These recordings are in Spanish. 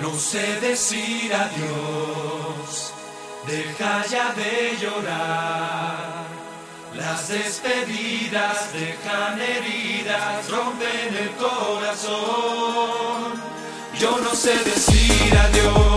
No sé decir adiós, deja ya de llorar. Las despedidas dejan heridas, rompen el corazón. Yo no sé decir adiós.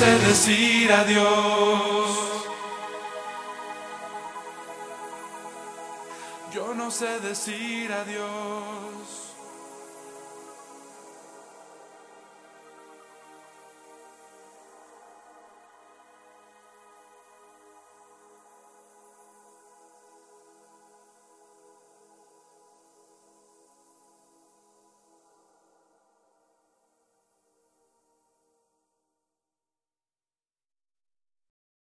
sé decir adiós. Yo no sé decir adiós.